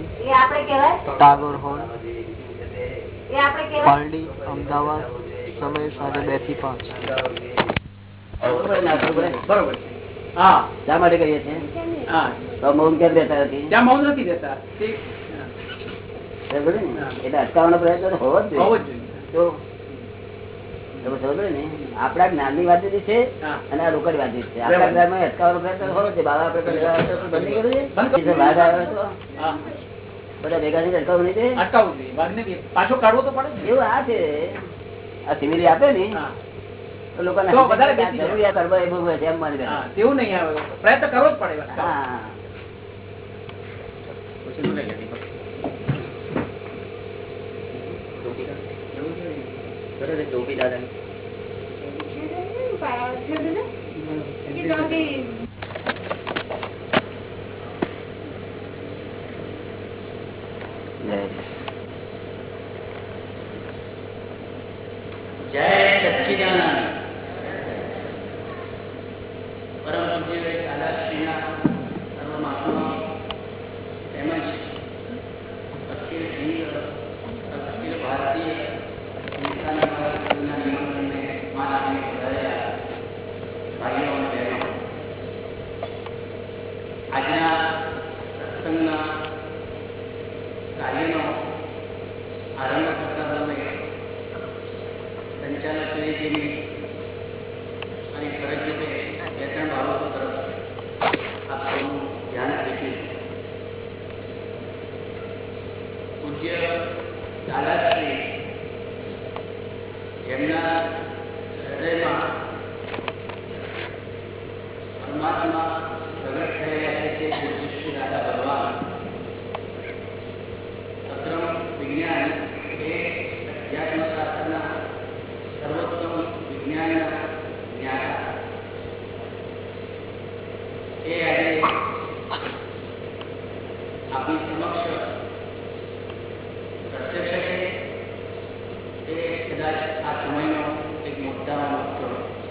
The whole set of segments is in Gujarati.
એ ટાગોર હોલ. એ આપણે કહેવાય? પાલડી અમદાવાદ સમય સાંજે બેથી પાંચ. બરોબર. હા શા માટે કરીએ છીએ? હા મૌન કેમ રહેતા નથી? મૌન નથી દેતા તે બરાબર ને? એટલે અટકાવવાનો પ્રયત્ન હોવો જ જોઈએ. જ જોઈએ. તો ને? વાત છે અને આ રોકડ વાત છે. આપણા જ્ઞાનમાં અટકાવવાનો પ્રયત્ન હોવો છે બાબા આવે બંધ કરવું જોઈએ? બંધ ભેગા થઈને અટકાવવું નહીં અટકાવવું જોઈએ વાઘને પાછો કાઢવો તો પડે એવું આ છે આ સિવિલી આપે ને લોકોને તો વધારે બેસી જાય. જરૂરિયાત કરવા એ બહુ છે એમ માની તેવું નહીં આવે પ્રયત્ન કરવો જ પડે હા. ટોપી દાદા જય જય કાર્યનો આરંભ કરતા સમયે સંચાલક તરીકેની અને ફરજ હૃદયમાં પરમાત્મા પ્રગટ થયેલા છે તે પૂજ્ય શ્રી દાદા ભગવાન અક્રમ વિજ્ઞાન એ અધ્યાત્મ શાસ્ત્રના સર્વોત્તમ વિજ્ઞાનના જ્ઞાતા એ આજે આપણી સમક્ષ પ્રત્યક્ષ છે એ કદાચ આ સમયનો એક મોટામાં મોટો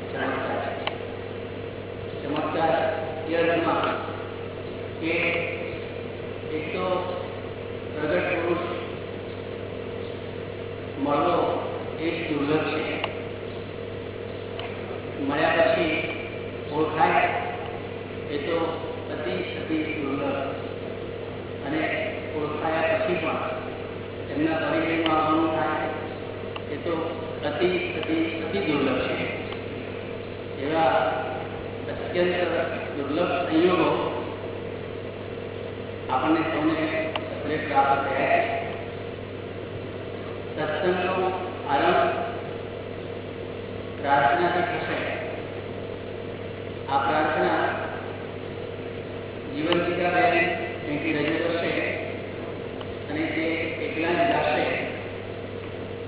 ચમત્કાર છે ચમત્કાર એ અર્થમાં કે એક તો પ્રગટ પુરુષ મળવો એવા અત્યંત દુર્લભ સંયોગો આપણને સૌને પ્રાપ્ત થયા સત્સંગનો પ્રાર્થનાથી થશે. આ પ્રાર્થના જીવનચિત્રા બેન અહીંથી રજૂ કરશે અને તે એકલા જ ગાશે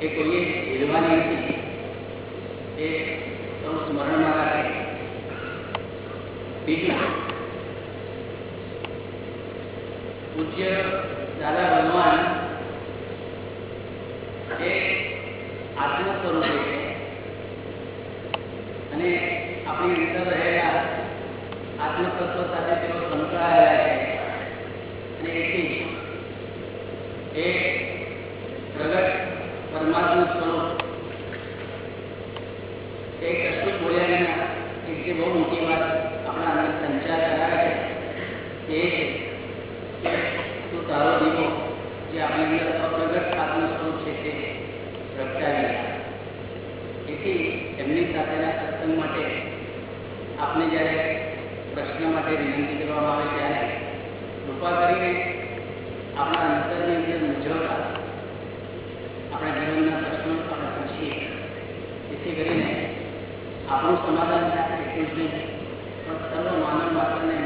એ કોઈએ ઝીલવાની નથી. એ સૌ સ્મરણમાં રાખે. બીજું, પૂજ્ય દાદા ભગવાન એ આત્મ સ્વરૂપે છે અને આપણી રીતે રહેલા આત્મતત્વ સાથે તેઓ સંકળાયેલા એ પરમાત્મા સ્વરૂપ એ કશું બોલ્યા એક બહુ મોટી વાત આપણા અંદર સંચાર કરાવે એ છે તું તારો દીવો જે આપણી અંદર અપ્રગટ આત્મ સ્વરૂપ છે તે પ્રગટાવી એથી એમની સાથેના સત્સંગ માટે આપને જ્યારે પ્રશ્ન માટે વિનંતી કરવામાં આવે ત્યારે કૃપા કરીને આપણા અંતરની અંદર મૂંઝવતા આપણા જીવનના પ્રશ્નો આપણે પૂછીએ જેથી કરીને આપણું સમાધાન થાય એટલું જ નહીં પણ સર્વ માનવ માત્રને